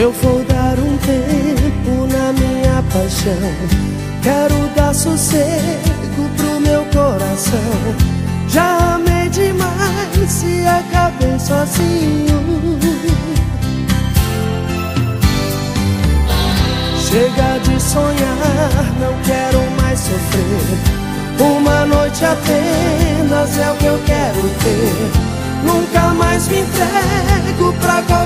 Eu vou dar um tempo na minha paixão. Quero dar sossego pro meu coração. Já amei demais e acabei sozinho. Chega de sonhar, não quero mais sofrer. Uma noite apenas é o que eu quero ter. Nunca mais me entrego pra qualquer.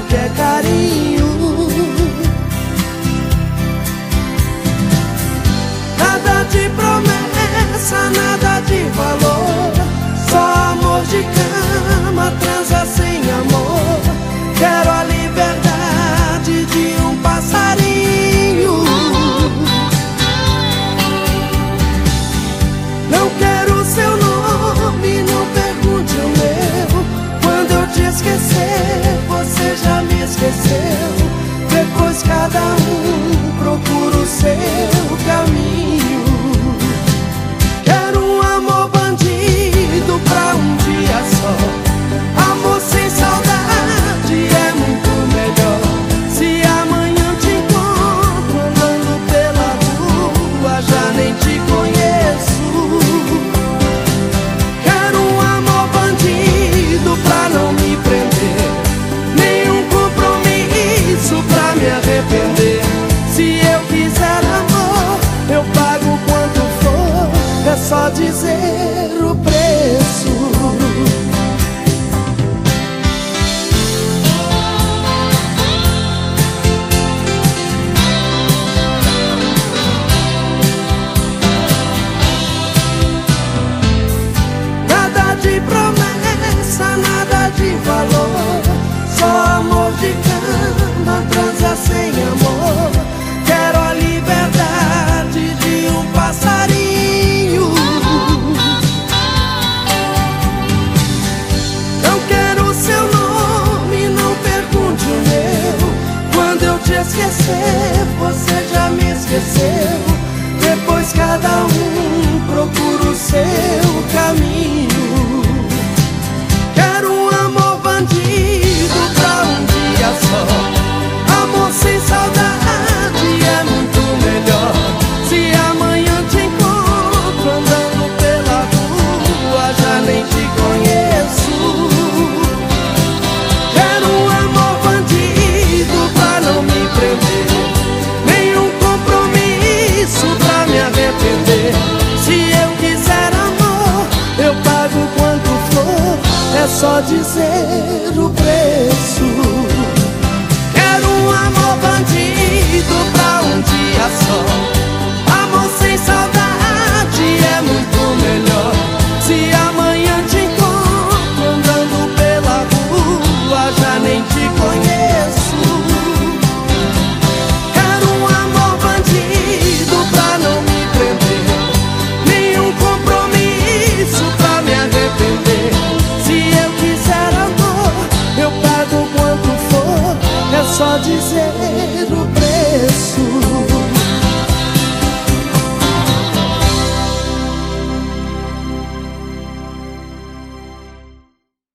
você já me esqueceu. Depois cada um procura o seu caminho. Quero só dizer o preço. Quero um amor bandido pra um dia só. só dizer